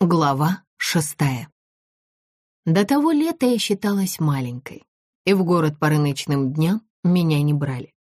Глава шестая. До того лета я считалась маленькой, и в город по рыночным дням меня не брали.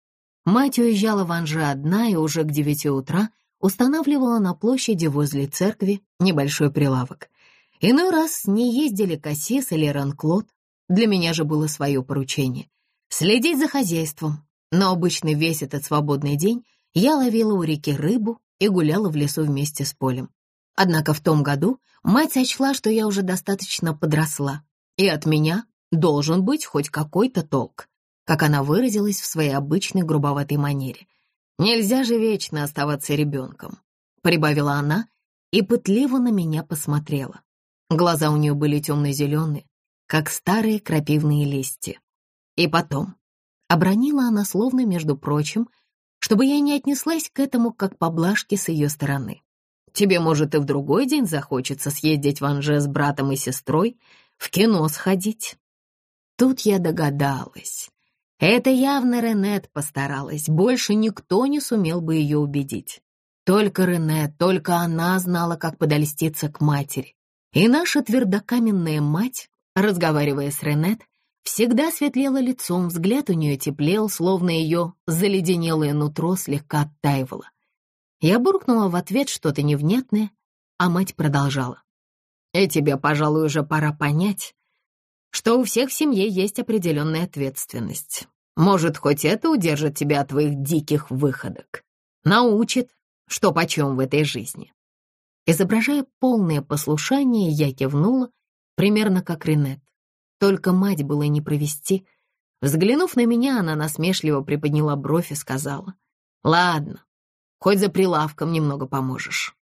Мать уезжала в Анже одна и уже к девяти утра устанавливала на площади возле церкви небольшой прилавок. Иной раз с ней ездили Кассис или Ранклот. Для меня же было свое поручение — следить за хозяйством. Но обычно весь этот свободный день я ловила у реки рыбу и гуляла в лесу вместе с Полем. Однако в том году мать сочла, что я уже достаточно подросла, и от меня должен быть хоть какой-то толк, как она выразилась в своей обычной грубоватой манере. «Нельзя же вечно оставаться ребенком», — прибавила она и пытливо на меня посмотрела. Глаза у нее были темно-зеленые, как старые крапивные листья. И потом, обронила она словно, между прочим, чтобы я не отнеслась к этому как поблажке с ее стороны. Тебе, может, и в другой день захочется съездить в Анже с братом и сестрой, в кино сходить. Тут я догадалась. Это явно Ренет постаралась, больше никто не сумел бы ее убедить. Только Ренет, только она знала, как подольститься к матери. И наша твердокаменная мать, разговаривая с Ренет, всегда светлела лицом, взгляд у нее теплел, словно ее заледенелое нутро слегка оттаивало. Я буркнула в ответ что-то невнятное, а мать продолжала. «И тебе, пожалуй, уже пора понять, что у всех в семье есть определенная ответственность. Может, хоть это удержит тебя от твоих диких выходок. Научит, что почем в этой жизни». Изображая полное послушание, я кивнула, примерно как Ренет. Только мать было не провести. Взглянув на меня, она насмешливо приподняла бровь и сказала, «Ладно, Хоть за прилавком немного поможешь.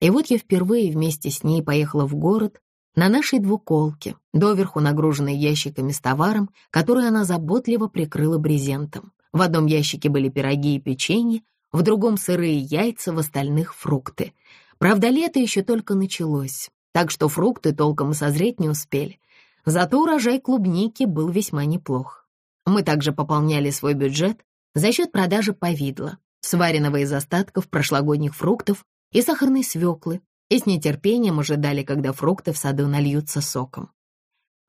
И вот я впервые вместе с ней поехала в город на нашей двуколке, доверху нагруженной ящиками с товаром, который она заботливо прикрыла брезентом. В одном ящике были пироги и печенье, в другом сырые яйца, в остальных фрукты. Правда, лето еще только началось, так что фрукты толком созреть не успели. Зато урожай клубники был весьма неплох. Мы также пополняли свой бюджет за счет продажи повидла, сваренного из остатков прошлогодних фруктов и сахарной свеклы, и с нетерпением ожидали, когда фрукты в саду нальются соком.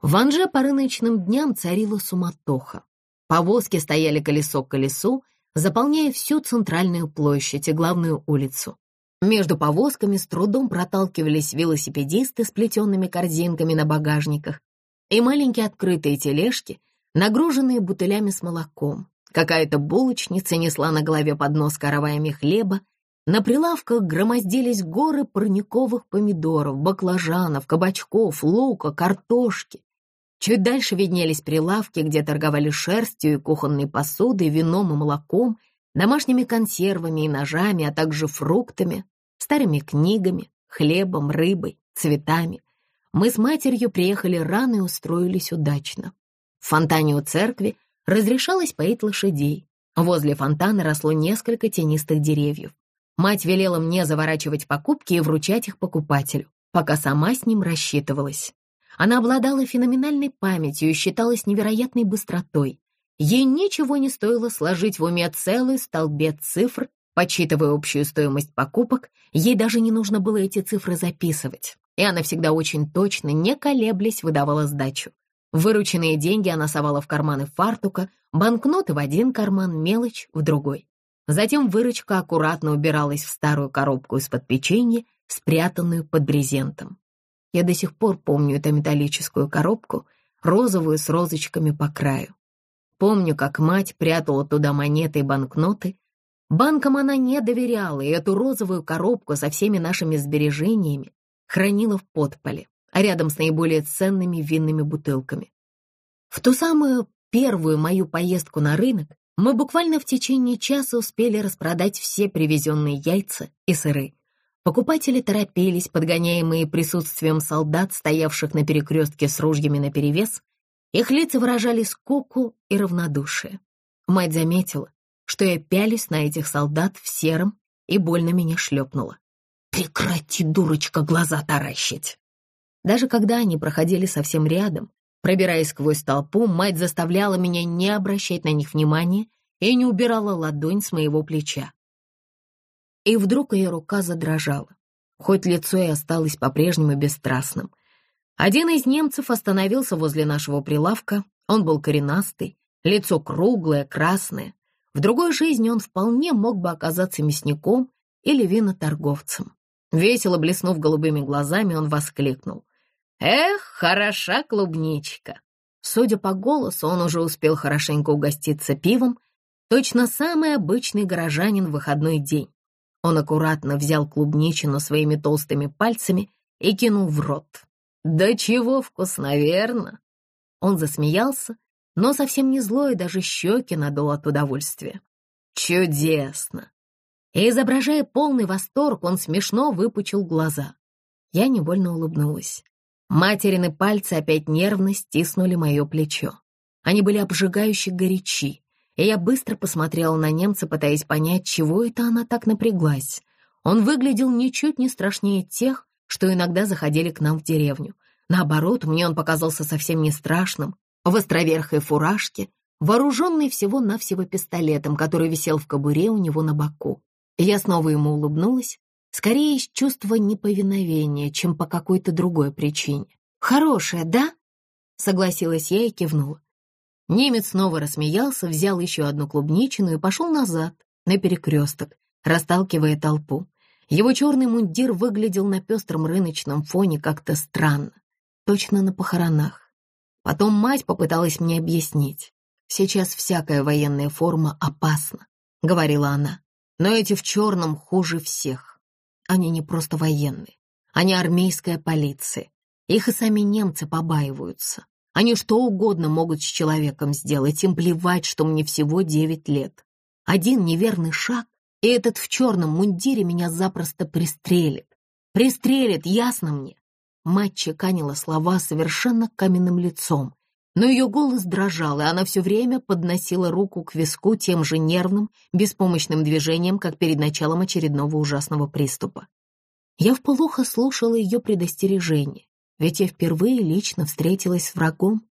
В Анже по рыночным дням царила суматоха. Повозки стояли колесо к колесу, заполняя всю центральную площадь и главную улицу. Между повозками с трудом проталкивались велосипедисты с плетеными корзинками на багажниках и маленькие открытые тележки, нагруженные бутылями с молоком, Какая-то булочница несла на голове поднос караваями хлеба. На прилавках громоздились горы парниковых помидоров, баклажанов, кабачков, лука, картошки. Чуть дальше виднелись прилавки, где торговали шерстью и кухонной посудой, вином и молоком, домашними консервами и ножами, а также фруктами, старыми книгами, хлебом, рыбой, цветами. Мы с матерью приехали рано и устроились удачно. В фонтане у церкви разрешалось поить лошадей. Возле фонтана росло несколько тенистых деревьев. Мать велела мне заворачивать покупки и вручать их покупателю, пока сама с ним рассчитывалась. Она обладала феноменальной памятью и считалась невероятной быстротой. Ей ничего не стоило сложить в уме целый столбец цифр, подсчитывая общую стоимость покупок, ей даже не нужно было эти цифры записывать, и она всегда очень точно, не колеблясь, выдавала сдачу. Вырученные деньги она совала в карманы фартука, банкноты в один карман, мелочь в другой. Затем выручка аккуратно убиралась в старую коробку из-под печенья, спрятанную под брезентом. Я до сих пор помню эту металлическую коробку, розовую с розочками по краю. Помню, как мать прятала туда монеты и банкноты. Банкам она не доверяла, и эту розовую коробку со всеми нашими сбережениями хранила в подполе а рядом с наиболее ценными винными бутылками. В ту самую первую мою поездку на рынок мы буквально в течение часа успели распродать все привезенные яйца и сыры. Покупатели торопились, подгоняемые присутствием солдат, стоявших на перекрестке с ружьями наперевес. Их лица выражали скуку и равнодушие. Мать заметила, что я пялюсь на этих солдат в сером и больно меня шлепнула. «Прекрати, дурочка, глаза таращить!» Даже когда они проходили совсем рядом, пробираясь сквозь толпу, мать заставляла меня не обращать на них внимания и не убирала ладонь с моего плеча. И вдруг ее рука задрожала. хоть лицо и осталось по-прежнему бесстрастным. Один из немцев остановился возле нашего прилавка. Он был коренастый, лицо круглое, красное. В другой жизни он вполне мог бы оказаться мясником или виноторговцем. Весело блеснув голубыми глазами, он воскликнул. «Эх, хороша клубничка!» Судя по голосу, он уже успел хорошенько угоститься пивом, точно самый обычный горожанин в выходной день. Он аккуратно взял клубничину своими толстыми пальцами и кинул в рот. «Да чего вкусно, верно?» Он засмеялся, но совсем не злой, даже щеки надул от удовольствия. «Чудесно!» И, изображая полный восторг, он смешно выпучил глаза. Я невольно улыбнулась. Материны пальцы опять нервно стиснули мое плечо. Они были обжигающе горячи, и я быстро посмотрела на немца, пытаясь понять, чего это она так напряглась. Он выглядел ничуть не страшнее тех, что иногда заходили к нам в деревню. Наоборот, мне он показался совсем не страшным, в островерхой фуражке, вооруженный всего-навсего пистолетом, который висел в кобуре у него на боку. Я снова ему улыбнулась, Скорее из чувства неповиновения, чем по какой-то другой причине. «Хорошая, да?» — согласилась я и кивнула. Немец снова рассмеялся, взял еще одну клубничину и пошел назад, на перекресток, расталкивая толпу. Его черный мундир выглядел на пестром рыночном фоне как-то странно, точно на похоронах. Потом мать попыталась мне объяснить. «Сейчас всякая военная форма опасна», — говорила она, «но эти в черном хуже всех. Они не просто военные, они армейская полиция. Их и сами немцы побаиваются. Они что угодно могут с человеком сделать, им плевать, что мне всего девять лет. Один неверный шаг, и этот в черном мундире меня запросто пристрелит. Пристрелит, ясно мне? Мать чеканила слова совершенно каменным лицом, но ее голос дрожал, и она все время подносила руку к виску тем же нервным, беспомощным движением, как перед началом очередного ужасного приступа. Я вполуха слушала ее предостережение, ведь я впервые лично встретилась с врагом.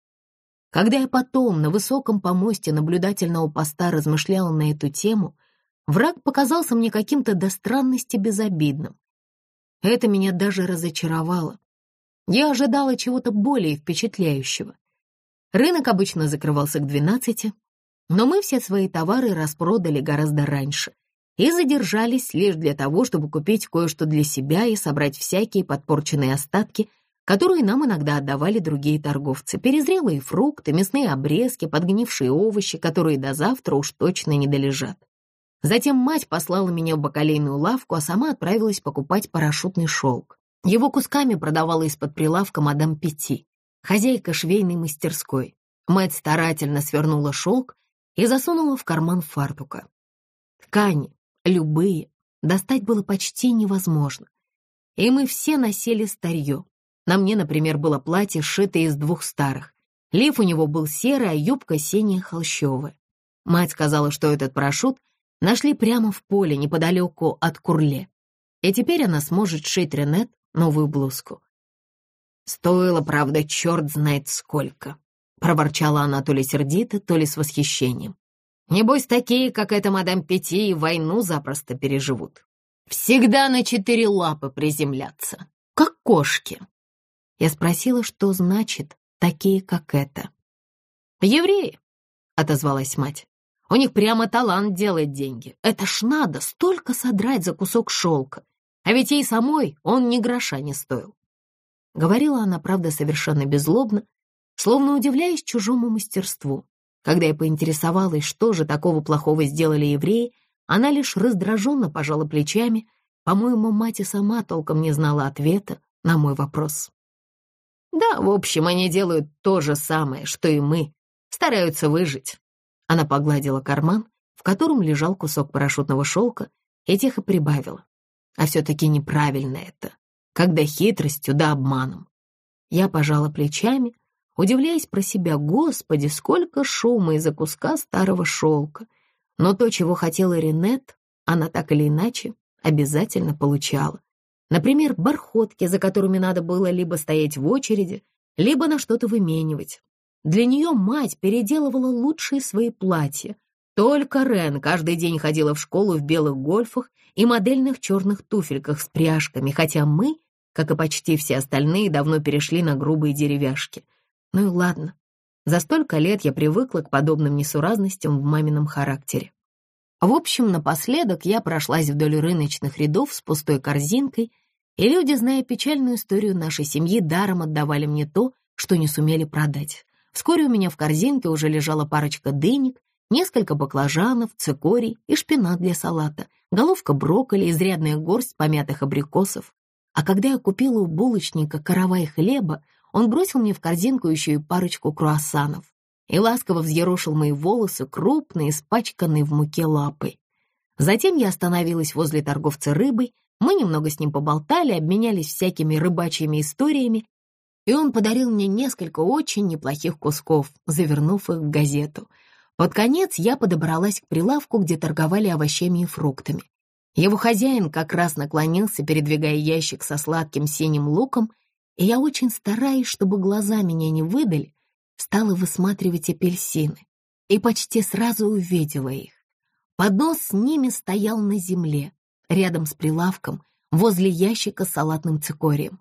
Когда я потом на высоком помосте наблюдательного поста размышляла на эту тему, враг показался мне каким-то до странности безобидным. Это меня даже разочаровало. Я ожидала чего-то более впечатляющего. Рынок обычно закрывался к 12, но мы все свои товары распродали гораздо раньше и задержались лишь для того, чтобы купить кое-что для себя и собрать всякие подпорченные остатки, которые нам иногда отдавали другие торговцы, перезрелые фрукты, мясные обрезки, подгнившие овощи, которые до завтра уж точно не долежат. Затем мать послала меня в бакалейную лавку, а сама отправилась покупать парашютный шелк. Его кусками продавала из-под прилавка мадам Пяти хозяйка швейной мастерской. Мать старательно свернула шелк и засунула в карман фартука. Ткани, любые, достать было почти невозможно. И мы все носили старье. На мне, например, было платье, сшитое из двух старых. Лиф у него был серый, а юбка синяя холщовая. Мать сказала, что этот парашют нашли прямо в поле неподалеку от Курле. И теперь она сможет шить Ренет новую блузку. Стоило, правда, черт знает сколько. Проворчала она то ли сердито, то ли с восхищением. Небось, такие, как эта мадам Пяти, войну запросто переживут. Всегда на четыре лапы приземляться, как кошки. Я спросила, что значит «такие, как это». «Евреи», — отозвалась мать. «У них прямо талант делать деньги. Это ж надо столько содрать за кусок шелка. А ведь ей самой он ни гроша не стоил. Говорила она, правда, совершенно беззлобно, словно удивляясь чужому мастерству. Когда я поинтересовалась, что же такого плохого сделали евреи, она лишь раздраженно пожала плечами. По-моему, мать и сама толком не знала ответа на мой вопрос. «Да, в общем, они делают то же самое, что и мы, стараются выжить». Она погладила карман, в котором лежал кусок парашютного шелка, и тихо прибавила. А все-таки неправильно это когда хитростью да обманом. Я пожала плечами, удивляясь про себя, господи, сколько шума из-за куска старого шелка. Но то, чего хотела Ренет, она так или иначе обязательно получала. Например, бархотки, за которыми надо было либо стоять в очереди, либо на что-то выменивать. Для нее мать переделывала лучшие свои платья. Только Рен каждый день ходила в школу в белых гольфах и модельных черных туфельках с пряжками, хотя мы, как и почти все остальные, давно перешли на грубые деревяшки. Ну и ладно, за столько лет я привыкла к подобным несуразностям в мамином характере. В общем, напоследок я прошлась вдоль рыночных рядов с пустой корзинкой, и люди, зная печальную историю нашей семьи, даром отдавали мне то, что не сумели продать. Вскоре у меня в корзинке уже лежала парочка дынек, несколько баклажанов, цикорий и шпинат для салата, головка брокколи, изрядная горсть помятых абрикосов. А когда я купила у булочника каравай хлеба, он бросил мне в корзинку еще и парочку круассанов и ласково взъерошил мои волосы, крупные, испачканные в муке лапой. Затем я остановилась возле торговца рыбой, мы немного с ним поболтали, обменялись всякими рыбачьими историями, и он подарил мне несколько очень неплохих кусков, завернув их в газету. Под конец я подобралась к прилавку, где торговали овощами и фруктами. Его хозяин как раз наклонился, передвигая ящик со сладким синим луком, и я очень стараясь, чтобы глаза меня не выдали, стала высматривать апельсины и почти сразу увидела их. Поднос с ними стоял на земле, рядом с прилавком, возле ящика с салатным цикорием.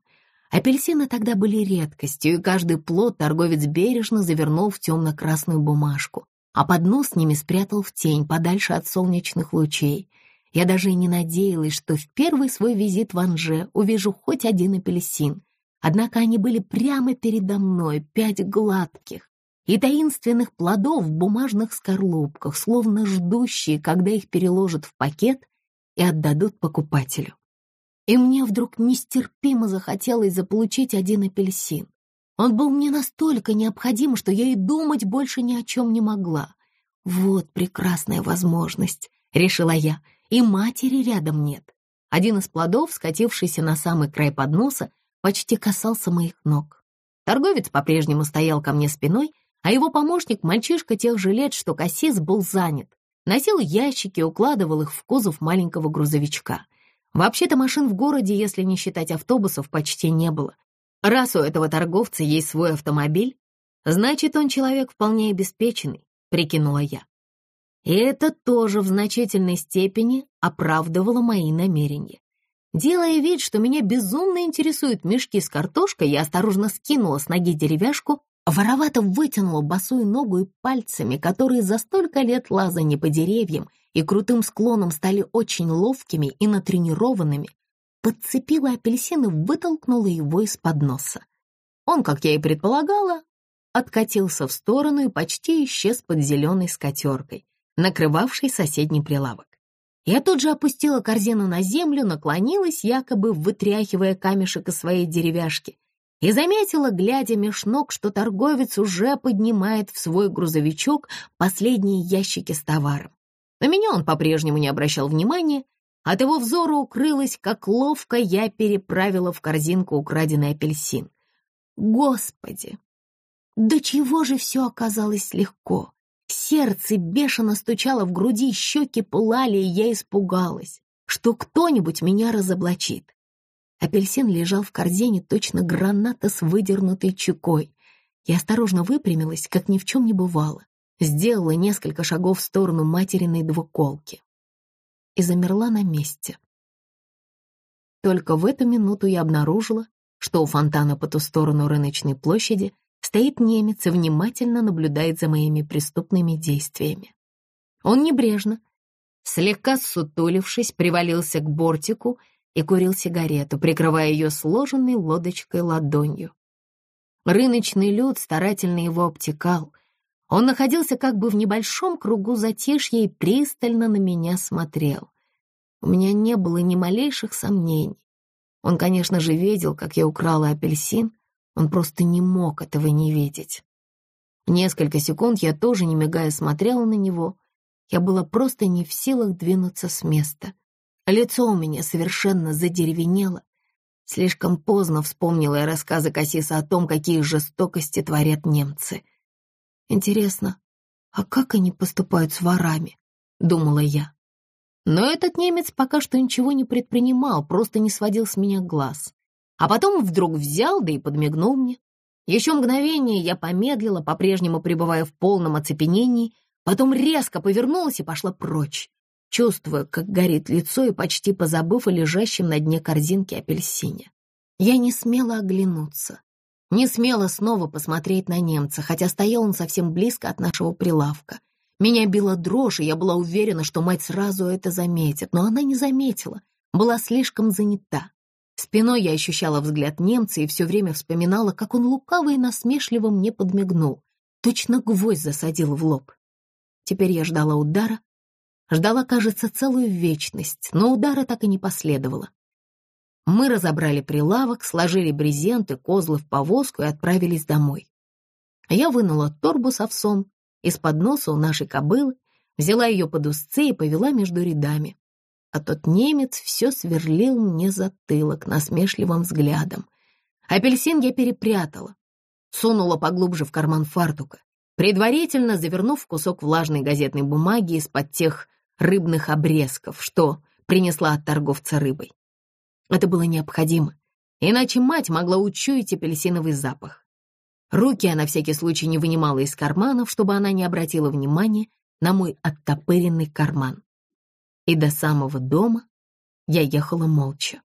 Апельсины тогда были редкостью, и каждый плод торговец бережно завернул в темно-красную бумажку, а поднос с ними спрятал в тень, подальше от солнечных лучей. Я даже и не надеялась, что в первый свой визит в Анже увижу хоть один апельсин. Однако они были прямо передо мной, пять гладких и таинственных плодов в бумажных скорлупках, словно ждущие, когда их переложат в пакет и отдадут покупателю. И мне вдруг нестерпимо захотелось заполучить один апельсин. Он был мне настолько необходим, что я и думать больше ни о чем не могла. Вот прекрасная возможность, решила я, и матери рядом нет. Один из плодов, скатившийся на самый край подноса, почти касался моих ног. Торговец по-прежнему стоял ко мне спиной, а его помощник, мальчишка тех же лет, что Кассис, был занят. Носил ящики, укладывал их в кузов маленького грузовичка. Вообще-то машин в городе, если не считать автобусов, почти не было. Раз у этого торговца есть свой автомобиль, значит, он человек вполне обеспеченный, прикинула я. И это тоже в значительной степени оправдывало мои намерения. Делая вид, что меня безумно интересуют мешки с картошкой, я осторожно скинула с ноги деревяшку, воровато вытянула босую ногу и пальцами, которые за столько лет лазания по деревьям и крутым склонам стали очень ловкими и натренированными, подцепила апельсин и вытолкнула его из-под носа. Он, как я и предполагала, откатился в сторону и почти исчез под зеленой скатеркой, накрывавшей соседний прилавок. Я тут же опустила корзину на землю, наклонилась, якобы вытряхивая камешек из своей деревяшки, и заметила, глядя меж ног, что торговец уже поднимает в свой грузовичок последние ящики с товаром. На меня он по-прежнему не обращал внимания, от его взора укрылось, как ловко я переправила в корзинку украденный апельсин. Господи! До чего же все оказалось легко! Сердце бешено стучало в груди, щеки пылали, и я испугалась, что кто-нибудь меня разоблачит. Апельсин лежал в корзине, точно граната с выдернутой чекой. Я осторожно выпрямилась, как ни в чем не бывало. Сделала несколько шагов в сторону материной двуколки и замерла на месте. Только в эту минуту я обнаружила, что у фонтана по ту сторону рыночной площади стоит немец и внимательно наблюдает за моими преступными действиями. Он небрежно, слегка сутулившись, привалился к бортику и курил сигарету, прикрывая ее сложенной лодочкой ладонью. Рыночный люд старательно его обтекал. Он находился как бы в небольшом кругу затишья и пристально на меня смотрел. У меня не было ни малейших сомнений. Он, конечно же, видел, как я украла апельсин, он просто не мог этого не видеть. Несколько секунд я тоже, не мигая, смотрела на него. Я была просто не в силах двинуться с места. Лицо у меня совершенно задеревенело. Слишком поздно вспомнила я рассказы Кассиса о том, какие жестокости творят немцы. Интересно, а как они поступают с ворами? Думала я. Но этот немец пока что ничего не предпринимал, просто не сводил с меня глаз а потом вдруг взял, да и подмигнул мне. Еще мгновение я помедлила, по-прежнему пребывая в полном оцепенении, потом резко повернулась и пошла прочь. чувствуя, как горит лицо и почти позабыв о лежащем на дне корзинки апельсине. Я не смела оглянуться, не смела снова посмотреть на немца, хотя стоял он совсем близко от нашего прилавка. Меня била дрожь, и я была уверена, что мать сразу это заметит, но она не заметила, была слишком занята. Спиной я ощущала взгляд немца и все время вспоминала, как он лукаво и насмешливо мне подмигнул, точно гвоздь засадил в лоб. Теперь я ждала удара, ждала, кажется, целую вечность, но удара так и не последовало. Мы разобрали прилавок, сложили брезенты, козлы в повозку и отправились домой. Я вынула торбу с овсом из-под носа у нашей кобылы, взяла ее под узцы и повела между рядами. А тот немец все сверлил мне затылок насмешливым взглядом. Апельсин я перепрятала, сунула поглубже в карман фартука, предварительно завернув кусок влажной газетной бумаги из-под тех рыбных обрезков, что принесла от торговца рыбой. Это было необходимо, иначе мать могла учуять апельсиновый запах. Руки я на всякий случай не вынимала из карманов, чтобы она не обратила внимания на мой оттопыренный карман. И до самого дома я ехала молча.